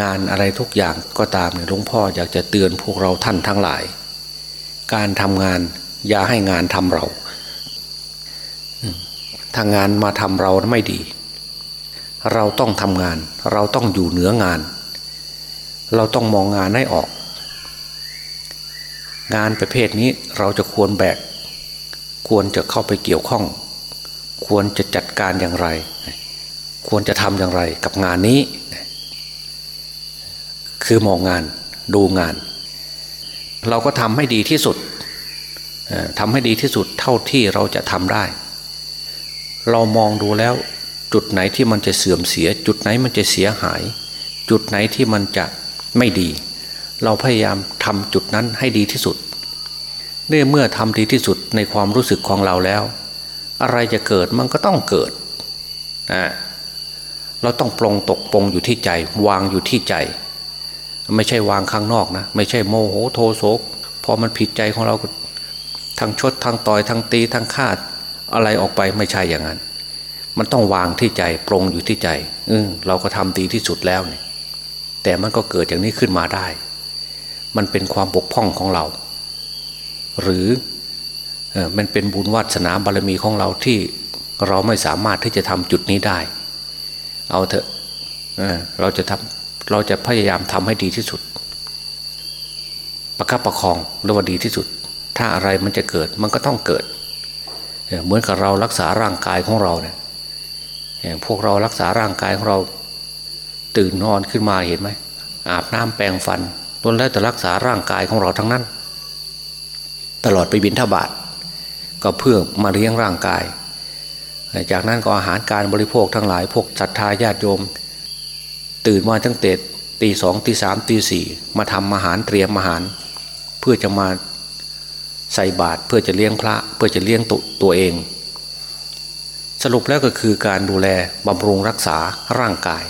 งานอะไรทุกอย่างก็ตามเนี่ยหลวงพ่ออยากจะเตือนพวกเราท่านทั้งหลาย การทำงานอย่าให้งานทำเราถ้างานมาทำเราไม่ดี เราต้องทำงาน เราต้องอยู่เหนืองาน เราต้องมองงานให้ออก งานประเภทนี้เราจะควรแบก ควรจะเข้าไปเกี่ยวข้อง ควรจะจัดการอย่างไร ควรจะทำอย่างไรกับงานนี้ คือมองงานดูงาน เราก็ทำให้ดีที่สุดทำให้ดีที่สุดเท่าที่เราจะทำได้ เรามองดูแล้วจุดไหนที่มันจะเสื่อมเสีย จุดไหนมันจะเสียหาย จุดไหนที่มันจะไม่ดี เราพยายามทำจุดนั้นให้ดีที่สุดเนื่อเมื่อทำดีที่สุดในความรู้สึกของเราแล้ว อะไรจะเกิดมันก็ต้องเกิดนะเราต้องปรงตกปรงอยู่ที่ใจ วางอยู่ที่ใจ ไม่ใช่วางข้างนอกนะ ไม่ใช่โมโหโทโสพอมันผิดใจของเราทั้งชดทั้งต่อยทั้งตีทั้งฆ่าอะไรออกไปไม่ใช่อย่างนั้น มันต้องวางที่ใจปรงอยู่ที่ใจเออเราก็ทำดีที่สุดแล้วเนี่ยแต่มันก็เกิดอย่างนี้ขึ้นมาได้ มันเป็นความบกพร่องของเรา หรือมันเป็นบุญวัสนาบารมีของเราที่เราไม่สามารถที่จะทำจุดนี้ได้ เอาเถอะเเราจะทำ เราจะพยายามทำให้ดีที่สุด ประคับประคองเรียกว่าดีที่สุด ถ้าอะไรมันจะเกิดมันก็ต้องเกิด เหมือนกับเรารักษาร่างกายของเราเนี่ยพวกเรารักษาร่างกายของเราตื่นนอนขึ้นมาเห็นไหมอาบน้ำแปรงฟันล้วนแล้วแต่รักษาร่างกายของเราทั้งนั้น ตลอดไปบินทบาทก็เพื่อมาเลี้ยงร่างกาย จากนั้นก็อาหารการบริโภคทั้งหลายพวกศรัทธาญาติโยม ตื่นมาตั้งแต่ตีสองตีสามตีสี่มาทำอาหารเตรียมอาหาร เพื่อจะมาใส่บาตรเพื่อจะเลี้ยงพระ เพื่อจะเลี้ยงตตัวเอง สรุปแล้วก็คือการดูแลบำรุงรักษาร่างกาย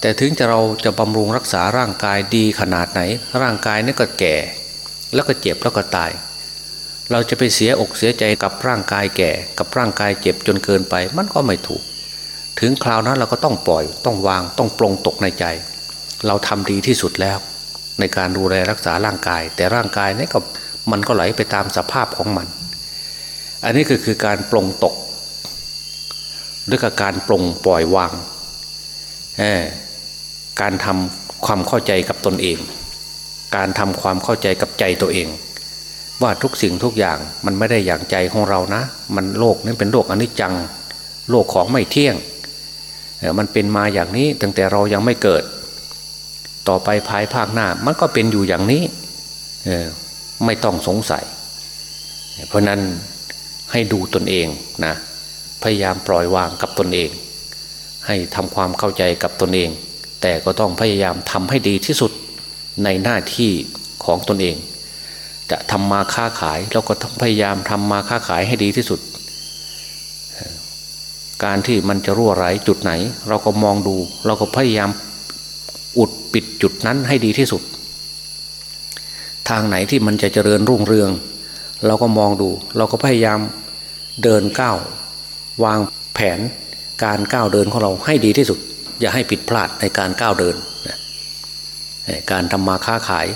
แต่ถึงจะเราจะบำรุงรักษาร่างกายดีขนาดไหน ร่างกายนี่ก็แก่ แล้วก็เจ็บแล้วก็ตาย เราจะไปเสียอกเสียใจกับร่างกายแก่ กับร่างกายเจ็บจนเกินไป มันก็ไม่ถูก ถึงคราวนั้นเราก็ต้องปล่อย ต้องวางต้องปรงตกในใจ เราทำดีที่สุดแล้ว ในการดูแลรักษาร่างกาย แต่ร่างกายนี่ก็มันก็ไหลไปตามสภาพของมัน อันนี้ก็คือการปรงตกด้วยกับการปรงปล่อยวางการทำความเข้าใจกับตนเอง การทำความเข้าใจกับใจตัวเอง ว่าทุกสิ่งทุกอย่างมันไม่ได้อย่างใจของเรานะ มันโลกนั้นเป็นโลกอนิจจัง โลกของไม่เที่ยง มันเป็นมาอย่างนี้ตั้งแต่เรายังไม่เกิด ต่อไปภายภาคหน้ามันก็เป็นอยู่อย่างนี้ไม่ต้องสงสัย เพราะนั้นให้ดูตนเองนะพยายามปล่อยวางกับตนเอง ให้ทำความเข้าใจกับตนเอง แต่ก็ต้องพยายามทำให้ดีที่สุดในหน้าที่ของตนเอง จะทำมาค้าขายเราก็ต้องพยายามทำมาค้าขายให้ดีที่สุด การที่มันจะรั่วไหลจุดไหน เราก็มองดู เราก็พยายามอุดปิดจุดนั้นให้ดีที่สุด ทางไหนที่มันจะเจริญรุ่งเรือง เราก็มองดู เราก็พยายามเดินก้าววางแผนการก้าวเดินของเราให้ดีที่สุด อย่าให้ผิดพลาดในการก้าวเดิน การทำมาค้าขาย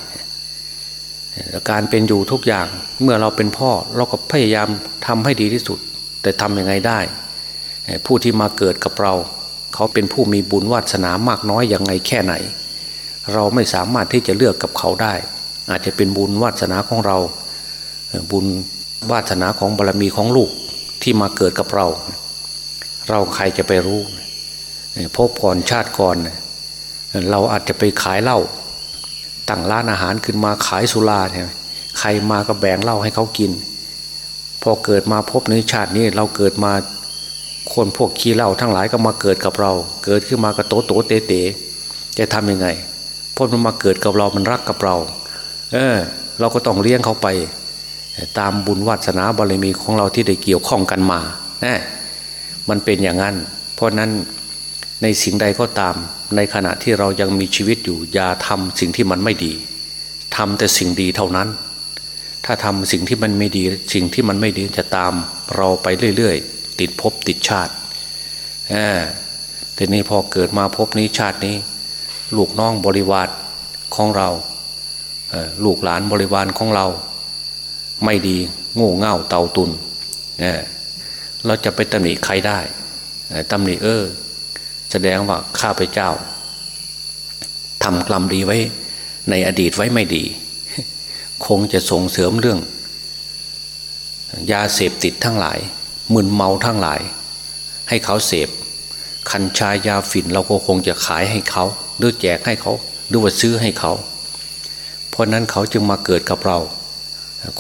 การเป็นอยู่ทุกอย่างเมื่อเราเป็นพ่อเราก็พยายามทำให้ดีที่สุด แต่ทำยังไงได้ ผู้ที่มาเกิดกับเรา เขาเป็นผู้มีบุญวาสนามากน้อยอย่างไงแค่ไหน เราไม่สามารถที่จะเลือกกับเขาได้ อาจจะเป็นบุญวาสนาของเรา บุญวาสนาของบารมีของลูกที่มาเกิดกับเรา เราใครจะไปรู้พบก่อนชาติก่อน เราอาจจะไปขายเหล้าตั้งร้านอาหารขึ้นมาขายสุราเนี่ยใครมาก็แบ่งเหล้าให้เขากิน พอเกิดมาพบในชาตินี้เราเกิดมา คนพวกขี้เหล้าทั้งหลายก็มาเกิดกับเรา เกิดขึ้นมาก็โตโตเตเตจะทำยังไงพอมันมาเกิดกับเรามันรักกับเรา เออ เราก็ต้องเลี้ยงเขาไป ตามบุญวัสนาบารมีของเราที่ได้เกี่ยวข้องกันมานะมันเป็นอย่างนั้น เพราะนั้นในสิ่งใดก็ตาม ในขณะที่เรายังมีชีวิตอยู่ อย่าทำสิ่งที่มันไม่ดีทำแต่สิ่งดีเท่านั้น ถ้าทำสิ่งที่มันไม่ดี สิ่งที่มันไม่ดีจะตามเราไปเรื่อยๆ ติดภพติดชาติแต่นี้พอเกิดมาภพนี้ชาตินี้ ลูกน้องบริวารของเราลูกหลานบริวารของเรา ไม่ดีโง่เง่าเตาตุนเราจะไปตำหนิใครได้ตำหนิเออ แสดงว่าข้าพเจ้าทำกรรมดีไว้ ในอดีตไว้ไม่ดี คงจะส่งเสริมเรื่อง ยาเสพติดทั้งหลาย มึนเมาทั้งหลาย ให้เขาเสพ คัญชายาฝิ่นเราก็คงจะขายให้เขาหรือแจกให้เขาหรือว่าซื้อให้เขา เพราะนั้นเขาจึงมาเกิดกับเรา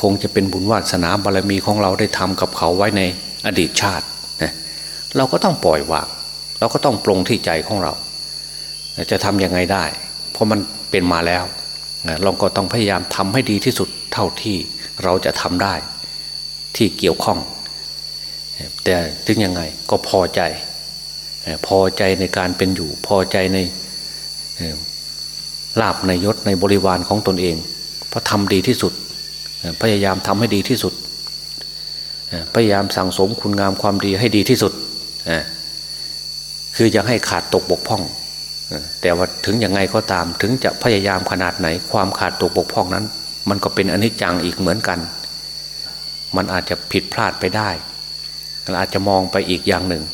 คงจะเป็นบุญวาสนาบารมีของเราได้ทำกับเขาไว้ในอดีตชาติเราก็ต้องปล่อยวางเราก็ต้องปรงที่ใจของเรา จะทำยังไงได้ เพราะมันเป็นมาแล้วเราก็ต้องพยายามทำให้ดีที่สุดเท่าที่เราจะทำได้ ที่เกี่ยวข้อง แต่ถึงยังไงก็พอใจ พอใจในการเป็นอยู่ พอใจในลาบในยศในบริวารของตนเองเพราะทำดีที่สุด พยายามทำให้ดีที่สุด พยายามสั่งสมคุณงามความดีให้ดีที่สุด คือยังให้ขาดตกบกพร่อง แต่ว่าถึงยังไงก็ตามถึงจะพยายามขนาดไหน ความขาดตกบกพร่องนั้น มันก็เป็นอนิจจังอีกเหมือนกัน มันอาจจะผิดพลาดไปได้ อาจจะมองไปอีกอย่างหนึ่ง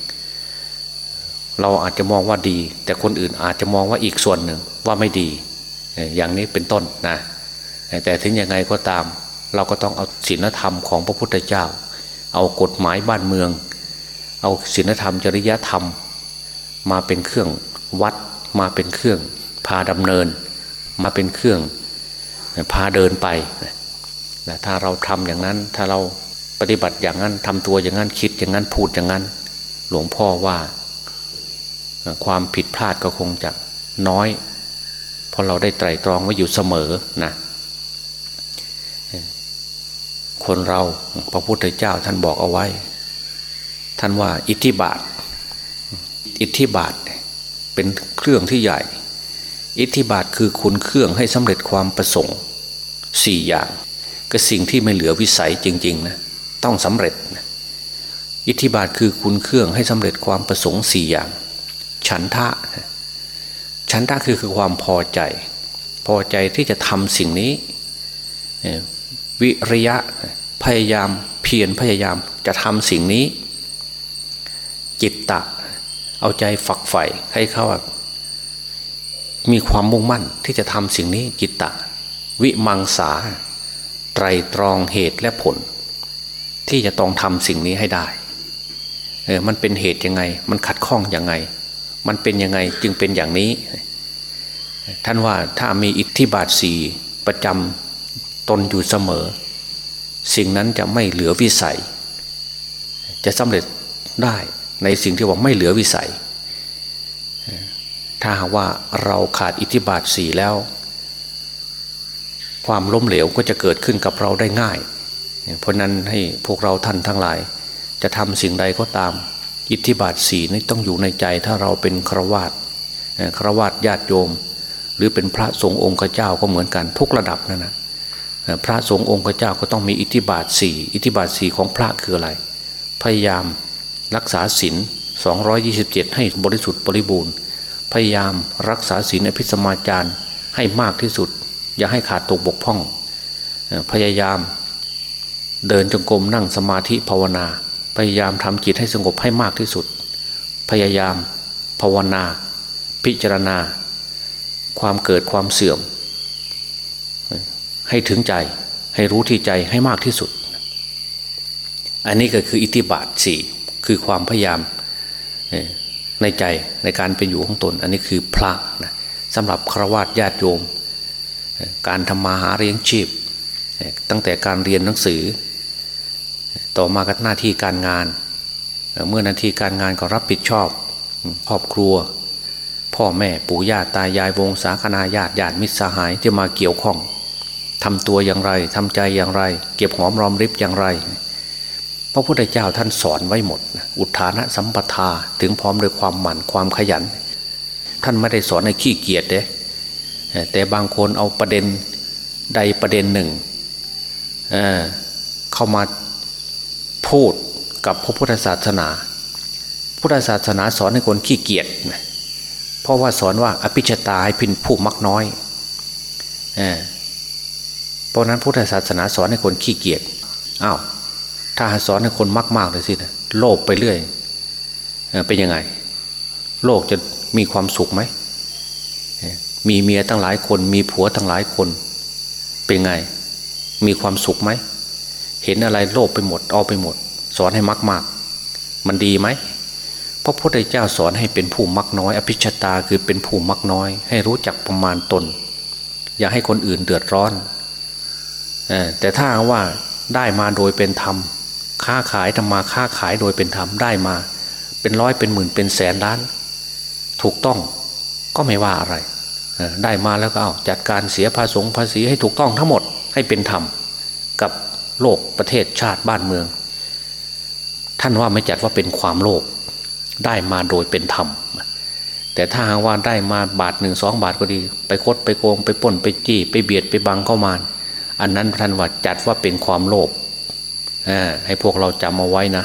เราอาจจะมองว่าดี แต่คนอื่นอาจจะมองว่าอีกส่วนหนึ่งว่าไม่ดี อย่างนี้เป็นต้นนะแต่ถึงยังไงก็ตาม เราก็ต้องเอาศีลธรรมของพระพุทธเจ้า เอากฎหมายบ้านเมือง เอาศีลธรรมจริยธรรม มาเป็นเครื่องวัดมาเป็นเครื่องพาดำเนิน มาเป็นเครื่องพาเดินไปถ้าเราทำอย่างนั้นถ้าเรา ปฏิบัติอย่างนั้นทำตัวอย่างนั้นคิดอย่างนั้นพูดอย่างนั้น หลวงพ่อว่า ความผิดพลาดก็คงจะน้อยเพราะเราได้ไตรตรองไว้อยู่เสมอนะคนเราพระพุทธเจ้าท่านบอกเอาไว้ ท่านว่าอิทธิบาท อิทธิบาทเป็นเครื่องที่ใหญ่ อิทธิบาทคือคุณเครื่องให้สำเร็จความประสงค์สี่อย่าง ก็สิ่งที่ไม่เหลือวิสัยจริง ๆ นะ ต้องสำเร็จ อิทธิบาทคือคุณเครื่องให้สำเร็จความประสงค์สี่อย่าง ฉันทะ ฉันทะคือคือความพอใจ พอใจที่จะทำสิ่งนี้ วิริยะพยายามเพียรพยายามจะทำสิ่งนี้ จิตตะ เอาใจฝักใฝ่ให้เขามีความมุ่งมั่นที่จะทำสิ่งนี้จิตตะ วิมังสา ไตรตรองเหตุและผล ที่จะต้องทำสิ่งนี้ให้ได้เออมันเป็นเหตุยังไง มันขัดข้องยังไง มันเป็นยังไงจึงเป็นอย่างนี้ ท่านว่าถ้ามีอิทธิบาทสีประจำตนอยู่เสมอ สิ่งนั้นจะไม่เหลือวิสัย จะสำเร็จได้ในสิ่งที่ว่าไม่เหลือวิสัย ถ้าหากว่าเราขาดอิทธิบาทสี่แล้ว ความล้มเหลวก็จะเกิดขึ้นกับเราได้ง่าย เพราะนั้นให้พวกเราท่านทั้งหลาย จะทำสิ่งใดก็ตาม อิทธิบาทสี่นี่ต้องอยู่ในใจถ้าเราเป็นครวาตครวาตญาติโยม หรือเป็นพระสงฆ์องค์เจ้าก็เหมือนกันทุกระดับนั่นนะพระสงฆ์องค์เจ้าก็ต้องมีอิทธิบาทสี่อิทธิบาทสี่ของพระคืออะไร พยายามรักษาศีล227 ให้บริสุทธิ์บริบูรณ์ พยายามรักษาศีลอภิสมาจารให้มากที่สุด อย่าให้ขาดตกบกพร่อง พยายาม เดินจงกรมนั่งสมาธิภาวนา พยายามทำจิตให้สงบให้มากที่สุด พยายามภาวนา พิจารณา ความเกิดความเสื่อม ให้ถึงใจให้รู้ที่ใจให้มากที่สุด อันนี้ก็คืออิทธิบาทสี่คือความพยายามในใจในการเป็นอยู่ของตน อันนี้คือพระนะสำหรับครวญญาติโยม การทำมาหาเลี้ยงชีพ ตั้งแต่การเรียนหนังสือ ต่อมาก็หน้าที่การงาน เมื่อหน้าที่การงานก็รับผิดชอบครอบครัว พ่อแม่ปู่ย่าตายายวงศาคณาญาติญาติมิตรสหายที่มาเกี่ยวข้องทำตัวอย่างไรทำใจอย่างไร เก็บหอมรอมริบอย่างไร พระพุทธเจ้าท่านสอนไว้หมด อุทานะสัมปทาถึงพร้อมด้วยความหมั่นความขยัน ท่านไม่ได้สอนให้ขี้เกียจเด้แต่บางคนเอาประเด็นใดประเด็นหนึ่งเเข้ามา พูดกับพระพุทธศาสนา พุทธศาสนาสอนให้คนขี้เกียจเพราะว่าสอนว่าอภิชาตาให้พินผู้มักน้อยเเพราะนั้นพุทธศาสนาสอนให้คนขี้เกียจอ้าวถ้าสอนให้คนมากมากเลยสินะโลภไปเรื่อยเป็นยังไง โลกจะมีความสุขไหมมีเมียตั้งหลายคน มีผัวตั้งหลายคน เป็นไง มีความสุขไหม เห็นอะไรโลภไปหมดเอาไปหมด สอนให้มากมาก มันดีไหมพระพุทธเจ้าสอนให้เป็นผู้มักน้อย อภิชตาคือเป็นผู้มักน้อย ให้รู้จักประมาณตน อย่าให้คนอื่นเดือดร้อนแต่ถ้าว่าได้มาโดยเป็นธรรม ค้าขายทำมาค้าขายโดยเป็นธรรมได้มา เป็นร้อยเป็นหมื่นเป็นแสนล้าน ถูกต้องก็ไม่ว่าอะไร ได้มาแล้วก็เอาจัดการเสียภาษีภาษีให้ถูกต้องทั้งหมดให้เป็นธรรม กับ โลกประเทศชาติบ้านเมือง ท่านว่าไม่จัดว่าเป็นความโลภได้มาโดยเป็นธรรม แต่ถ้าหากว่าได้มาบาทหนึ่งสองบาทก็ดี ไปคดไปโกงไปป้นไปจี้ ไปเบียดไปบังเข้ามา อันนั้นท่านว่าจัดว่าเป็นความโลภให้พวกเราจำเอาไว้นะ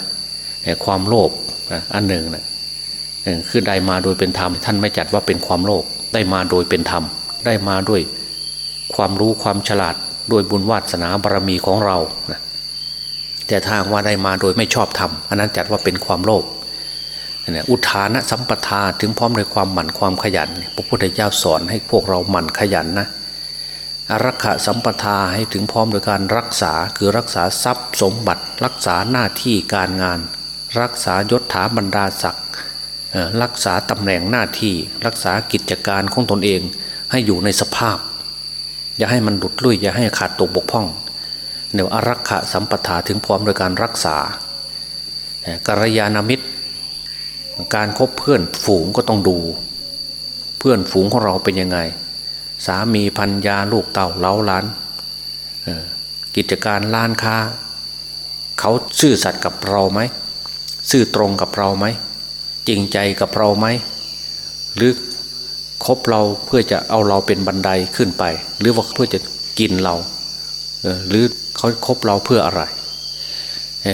ความโลภอันหนึ่งนะคือได้มาโดยเป็นธรรม ท่านไม่จัดว่าเป็นความโลภได้มาโดยเป็นธรรม ได้มาด้วยความรู้ความฉลาด ด้วยบุญวาสนาบารมีของเรานะแต่ทาว่าได้มาโดยไม่ชอบธรรมอันนั้นจัดว่าเป็นความโลภอุทานะสัมปทาถึงพร้อมในความหมั่นความขยัน พระพุทธเจ้าสอนให้พวกเราหมั่นขยันนะอารักขะสัมปทาให้ถึงพร้อมโดยการรักษาคือรักษาทรัพย์สมบัติ รักษาหน้าที่การงาน รักษายศถาบรรดาศักดิ์รักษาตำแหน่งหน้าที่ รักษากิจการของตนเองให้อยู่ในสภาพ อย่าให้มันหลุดลุ่ยอย่าให้ขาดตกบกพร่องเดี๋ยวอารักขะสัมปทาถึงพร้อมโดยการรักษากัลยาณมิตร การครบเพื่อนฝูงก็ต้องดู เพื่อนฝูงของเราเป็นยังไง สามีพันยาลูกเต่าเล้าล้านกิจการล้านค้า เขาซื่อสัตย์กับเราไหมซื่อตรงกับเราไหมจริงใจกับเราไหมหรือ คบเราเพื่อจะเอาเราเป็นบันไดขึ้นไป หรือว่าเพื่อจะกินเราหรือเขาคบเราเพื่ออะไรเ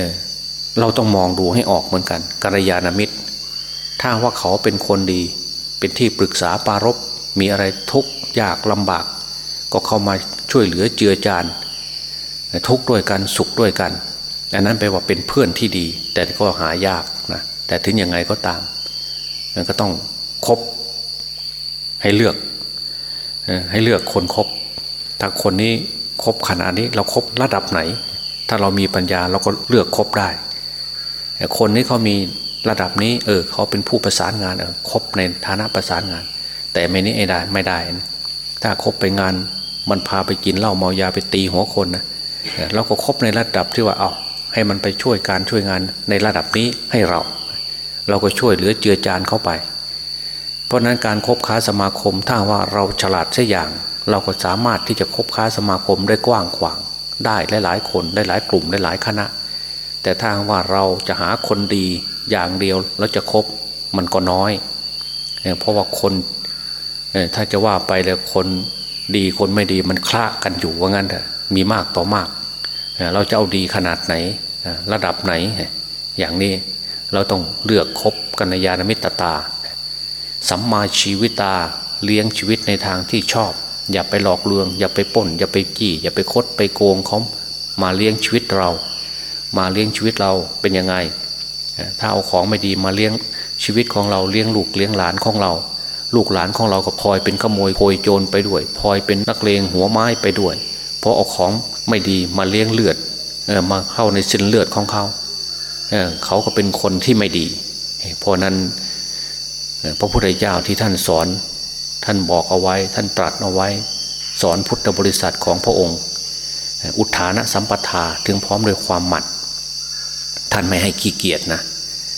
เราต้องมองดูให้ออกเหมือนกันกัลยาณมิตร ถ้าว่าเขาเป็นคนดี เป็นที่ปรึกษาปารบมีอะไรทุกข์ยากลำบาก ก็เข้ามาช่วยเหลือเจือจานทุกข์ด้วยกันสุขด้วยกัน อันนั้นแปลว่าเป็นเพื่อนที่ดี แต่ก็หายากนะแต่ถึงยังไงก็ตามมันก็ต้องคบ ให้เลือกให้เลือกคนคบถ้าคนนี้คบขนาดนี้เราครบระดับไหน ถ้าเรามีปัญญาเราก็เลือกคบได้ คนนี้เขามีระดับนี้ เออเขาเป็นผู้ประสานงานเออคบในฐานะประสานงาน แต่ไม่นี้ไอ้ได้ไม่ได้ ถ้าคบไปงานมันพาไปกินเหล้าเมายาไปตีหัวคนนะเราก็คบในระดับที่ว่าเอาให้มันไปช่วยการช่วยงานในระดับนี้ให้เรา เราก็ช่วยเหลือเจือจานเข้าไป เพราะนั้นการคบค้าสมาคมถ้าว่าเราฉลาดเช่อย่าง เราก็สามารถที่จะคบค้าสมาคมได้กว้างขวาง ได้หลายๆคนได้หลายกลุ่มได้หลายคณะ แต่ถ้าว่าเราจะหาคนดีอย่างเดียวแล้วจะคบมันก็น้อย เพราะว่าคนถ้าจะว่าไปแล้วคนดีคนไม่ดีมันคลากันอยู่ว่างั้นเถอะมีมากต่อมาก เราจะเอาดีขนาดไหนระดับไหน อย่างนี้เราต้องเลือกคบกัญญาณมิตรตา สัมมาชีวิตาเลี้ยงชีวิตในทางที่ชอบ อย่าไปหลอกลวง อย่าไปป่น อย่าไปจี้อย่าไปคดไปโกงเขามาเลี้ยงชีวิตเรา มาเลี้ยงชีวิตเราเป็นยังไง ถ้าเอาของไม่ดีมาเลี้ยงชีวิตของเราเลี้ยงลูกเลี้ยงหลานของเรา ลูกหลานของเราก็พลอยเป็นขโมยโพยโจรไปด้วยพลอยเป็นนักเลงหัวไม้ไปด้วย เพราะเอาของไม่ดีมาเลี้ยงเลือดมาเข้าในสินเลือดของเขาเเขาก็เป็นคนที่ไม่ดี เพราะนั้น พระพุทธเจ้าที่ท่านสอนท่านบอกเอาไว้ ท่านตรัสเอาไว้ สอนพุทธบริษัทของพระองค์ อุทานะสัมปทาถึงพร้อมด้วยความหมัด ท่านไม่ให้ขี้เกียจนะ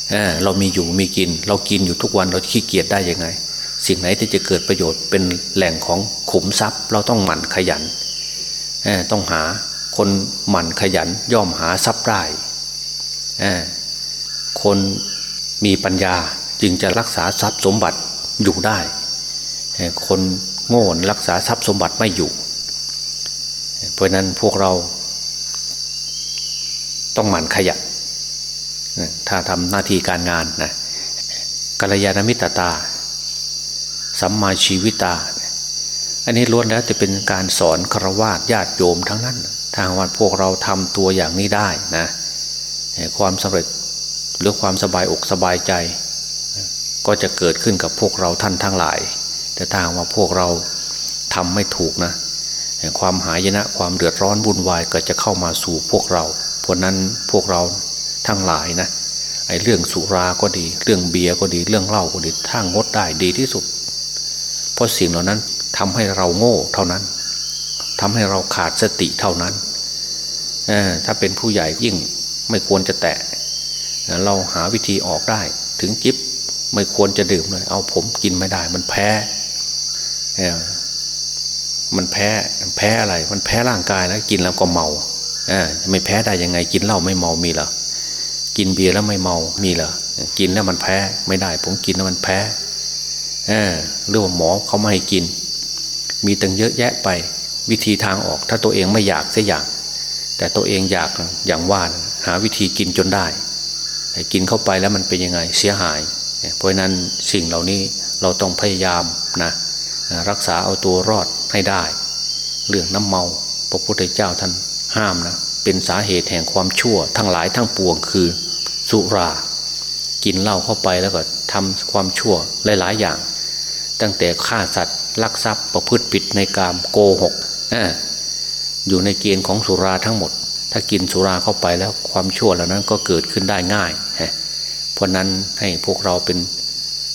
เเรามีอยู่มีกิน เรากินอยู่ทุกวันเราขี้เกียจได้ยังไง สิ่งไหนที่จะเกิดประโยชน์เป็นแหล่งของขุมทรัพย์ เราต้องหมั่นขยันต้องหาคนหมั่นขยันย่อมหาทรัพย์ได้คนมีปัญญา จึงจะรักษาทรัพย์สมบัติอยู่ได้ คนโง่รักษาทรัพย์สมบัติไม่อยู่ เพราะนั้นพวกเราต้องหมั่นขยันถ้าทำหน้าที่การงานนะกัลยาณมิตรตา สัมมาชีวิตา อันนี้ล้วนแล้วจะเป็นการสอนครวญญาติโยมทั้งนั้น ทางวันพวกเราทำตัวอย่างนี้ได้นะ ความสำเร็จหรือความสบายอกสบายใจ ก็จะเกิดขึ้นกับพวกเราท่านทั้งหลาย แต่ถ้าว่าพวกเราทำไม่ถูกนะความหายนะความเดือดร้อนวุ่นวายก็จะเข้ามาสู่พวกเรา เพราะนั้นพวกเราทั้งหลายนะไอ้เรื่องสุราก็ดี เรื่องเบียร์ก็ดีเรื่องเหล้าก็ดีถ้างดได้ดีที่สุด เพราะสิ่งเหล่านั้นทำให้เราโง่เท่านั้นทำให้เราขาดสติเท่านั้นถ้าเป็นผู้ใหญ่ยิ่งไม่ควรจะแตะเราหาวิธีออกได้ ถึงจิบ ไม่ควรจะดื่มเลย เอาผมกินไม่ได้ มันแพ้มันแพ้แพ้อะไร มันแพ้ร่างกายแล้วกินแล้วก็เมาอไม่แพ้ได้ยังไง กินเหล้าไม่เมามีเหรอกินเบียร์แล้วไม่เมามีเหรอกินแล้วมันแพ้ไม่ได้ ผมกินแล้วมันแพ้เออเรื่องหมอเขาไม่ให้กิน มีตั้งเยอะแยะไป วิธีทางออก ถ้าตัวเองไม่อยากเสียอย่าง แต่ตัวเองอยากอย่างว่าหาวิธีกินจนได้กินเข้าไปแล้วมันเป็นยังไง เสียหาย เพราะนั้นสิ่งเหล่านี้เราต้องพยายามนะรักษาเอาตัวรอดให้ได้ เรื่องน้ำเมาพระพุทธเจ้าท่านห้ามนะเป็นสาเหตุแห่งความชั่ว ทั้งหลายทั้งปวงคือสุรา กินเหล้าเข้าไปแล้วก็ทำความชั่วหลายๆอย่าง ตั้งแต่ฆ่าสัตว์ลักทรัพย์ประพฤติผิดในกามโกหกอยู่ในเกณฑ์ของสุราทั้งหมด ถ้ากินสุราเข้าไปแล้วความชั่วเหล่านั้นก็เกิดขึ้นได้ง่าย เพราะนั้นให้พวกเราเป็น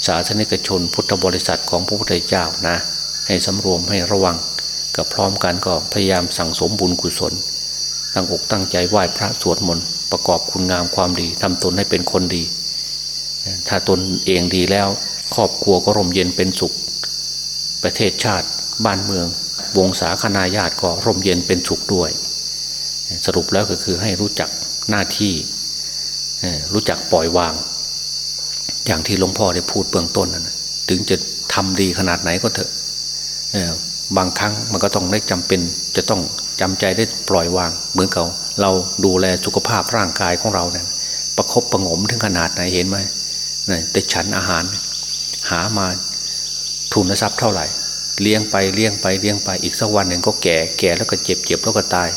ศาสนิกชนพุทธบริษัทของพระพุทธเจ้านะ ให้สำรวมให้ระวังกับพร้อมกันก็พยายามสั่งสมบุญกุศล ตั้งอกตั้งใจไหว้พระสวดมนต์ประกอบคุณงามความดีทำตนให้เป็นคนดี ถ้าตนเองดีแล้ว ครอบครัวก็ร่มเย็นเป็นสุข ประเทศชาติบ้านเมือง วงศาคณาญาติก็ร่มเย็นเป็นสุขด้วย สรุปแล้วก็คือให้รู้จักหน้าที่รู้จักปล่อยวาง อย่างที่หลวงพ่อได้พูดเบื้องต้นนะถึงจะทำดีขนาดไหนก็เถอะบางครั้งมันก็ต้องได้จำเป็น จะต้องจำใจได้ปล่อยวาง เหมือนกับเราดูแลสุขภาพร่างกายของเราเนี่ยประครบประงมถึงขนาดไหนเห็นไหมนี่แต่ฉันอาหาร หามาทุนทรัพย์เท่าไหร่ เลี้ยงไปเลี้ยงไปเลี้ยงไปอีกสักวันหนึ่งก็แก่แก่แล้วก็เจ็บเจ็บแล้วก็ตาย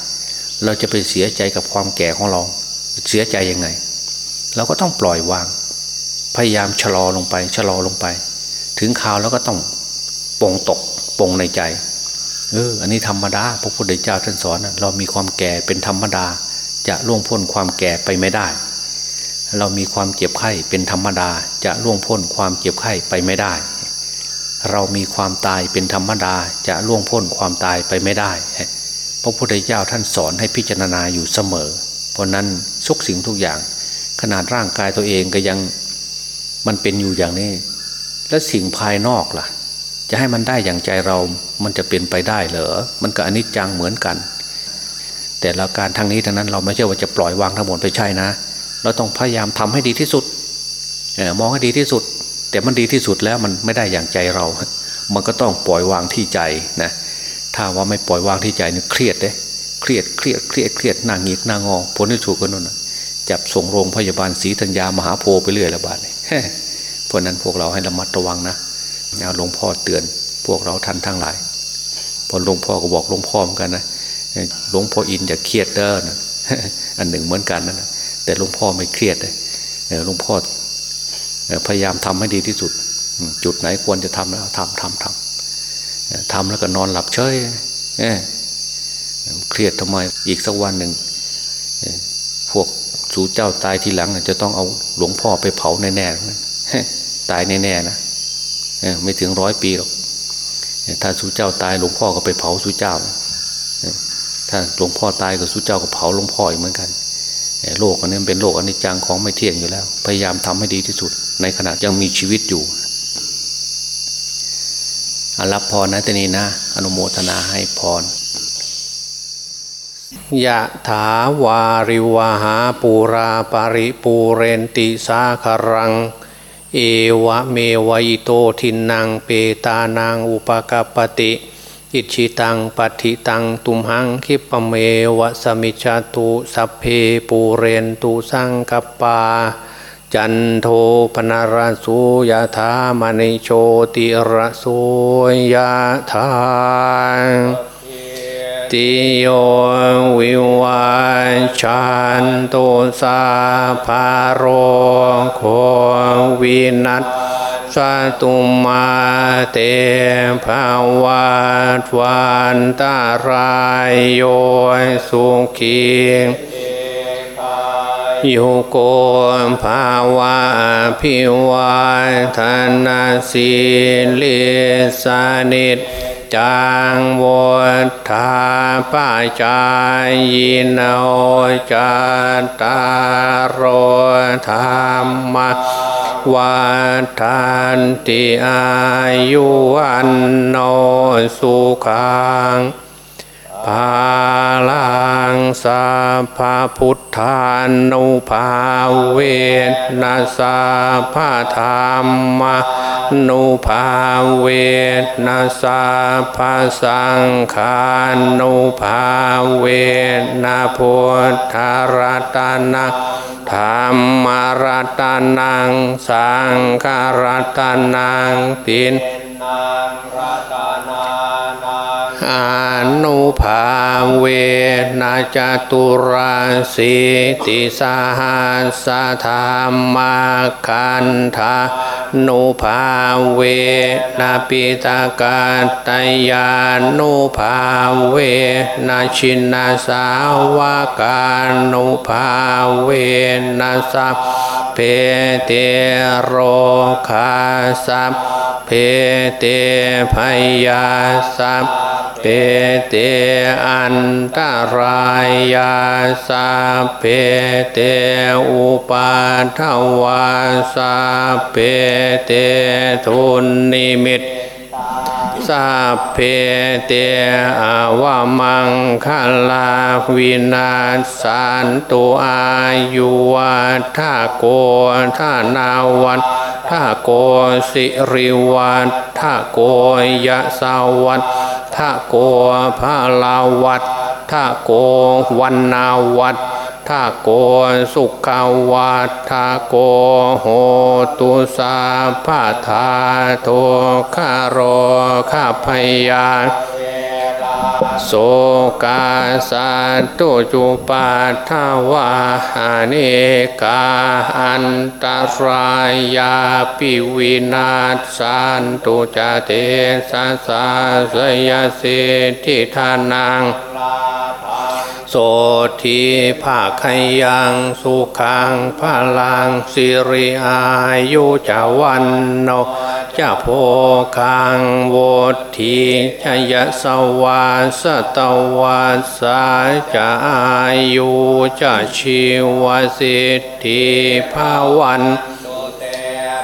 เราจะไปเสียใจกับความแก่ของเรา เสียใจยังไง เราก็ต้องปล่อยวาง พยายามชะลอลงไปชะลอลงไป ถึงคราวแล้วก็ต้องปงตกปงในใจเอออันนี้ธรรมดาพระพุทธเจ้าท่านสอนเรามีความแก่เป็นธรรมดา จะล่วงพ้นความแก่ไปไม่ได้ เรามีความเจ็บไข้เป็นธรรมดา จะล่วงพ้นความเจ็บไข้ไปไม่ได้ เรามีความตายเป็นธรรมดา จะล่วงพ้นความตายไปไม่ได้ พระพุทธเจ้าท่านสอนให้พิจารณาอยู่เสมอ เพราะนั้นทุกสิ่งทุกอย่าง ขนาดร่างกายตัวเองก็ยัง มันเป็นอยู่อย่างนี้ แล้วสิ่งภายนอกล่ะ จะให้มันได้อย่างใจเรา มันจะเป็นไปได้เหรอ มันก็อนิจจังเหมือนกัน แต่ละการทางนี้ทางนั้นเราไม่ใช่ว่าจะปล่อยวางทั้งหมดไปใช่นะ เราต้องพยายามทำให้ดีที่สุดมองให้ดีที่สุด แต่มันดีที่สุดแล้วมันไม่ได้อย่างใจเรา มันก็ต้องปล่อยวางที่ใจนะ ถ้าว่าไม่ปล่อยวางที่ใจนี่เครียดเด้เครียดเครียดเครียดเครียดหน้างีกหน้างอผลที่ถูกกันนั่นจับส่งโรงพยาบาลศรีธัญญามหาโพไปเรื่อยละบาทเลย เพราะนั้นพวกเราให้ระมัดระวังนะหลวงพ่อเตือนพวกเราท่านทั้งหลาย พอหลวงพ่อก็บอกหลวงพ่อเหมือนกันนะหลวงพ่ออินอย่าเครียดเด้อนะอันหนึ่งเหมือนกันนะแต่หลวงพ่อไม่เครียดเลยหลวงพ่อพยายามทำให้ดีที่สุด จุดไหนควรจะทำแล้วทำทำทำทำแล้วก็นอนหลับเฉยเครียดทำไมอีกสักวันหนึ่งพวก สูเจ้าตายทีหลังจะต้องเอาหลวงพ่อไปเผาแน่ๆตายแน่ๆนะไม่ถึงร้อยปีหรอกถ้าสุเจ้าตายหลวงพ่อก็ไปเผาสุเจ้าถ้าหลวงพ่อตายกับสุเจ้าก็เผาหลวงพ่ออีกเหมือนกันโลกอันนี้เป็นโลกอนิจจังของไม่เที่ยงอยู่แล้ว พยายามทำให้ดีที่สุด ในขณะยังมีชีวิตอยู่อรับพรนะตนีนะ อนุโมทนาให้พร ยะถาวาริวาหาปูราปาริปูเรนติสาคารัง เอวะเมวัยโตทินังเปตานางอุปกปติ อิชิตังปัติตังตุมหังคิปเมวะสมิจตุสัพเพปูเรนตุสังกปา จันโทปนารสุยธามณิโชติระสุยธา ติโยวิวาชันตุสาภาโรโควินัสสตุมาเตภาวาทวันตารายโยสุขีโยโกภาวะพิวาทนาสิลิสานิจ จังวธาปาจายโนจัตตารโอธรรมวันทันติอายุวันโนสุขัง ภาลังสัพพพุทธานุภาเวนัสสัพพธรรมนุภาเวนัสสัพพสังฆานุภาเวนะพุทธรัตนะธรรมรัตนังสังฆรัตนังตินอ นุภาเวนะจตุราสิติสหัสธรรมาคันธานุภาเวนะปิฏะกัตตะยานุภาเวนะชินะสาวะกานุภาเวนะสัพเพเตโรคาสัพเพเต ภะยาสัพเพเตตอันตะรายาสัพเพเตอุปาทวาสัพเพเตทุนนิมิตสัพเพเตอาวามังคลาวินาสันตุอายุวัฏโกธานาวันทาโกสิริวัฏทาโกยะสาวัฏ ทาโกภาลาวัฏทาโกวันนาวัฏทาโกสุขาวัฏทาโกโหตุสาภาธาโทคารโรข้าพยา โสกาสัตตุจุปัฏฐวาหานิกาอันตรายาปิวินาสันตุจเตสัสะสยสิทธิทานัง โสทีภาคยังสุขังพลังสิริอายุจาวันโนจะโพคังโวทีชยสวาสตวาสาจะอายุจะชีวสิทธิภาวัน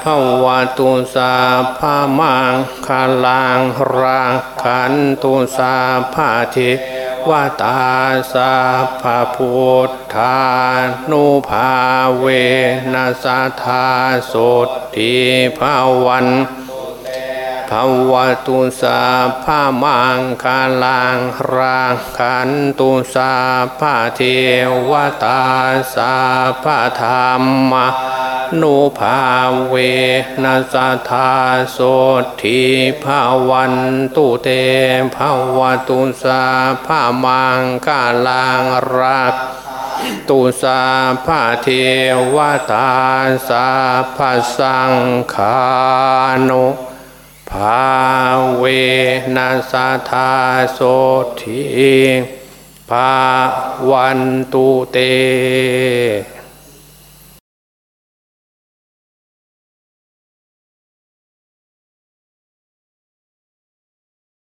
ภาวตุสาภามังคาลังรังขันตุสาภาทิ วตาสาภาพุทธานุภาเวนัสธาสุติภาวันภาวตุสาภามังคาลังรังขันตุสาภาเทวตาสาภาธรรมา นุภาเวนัสธาโสทิภาวันตุเตภาวตุสาภามังกาลังรักตุสาภาเทวตาสาภาสังคานุภาเวนัสธาโสทิภาวันตุเต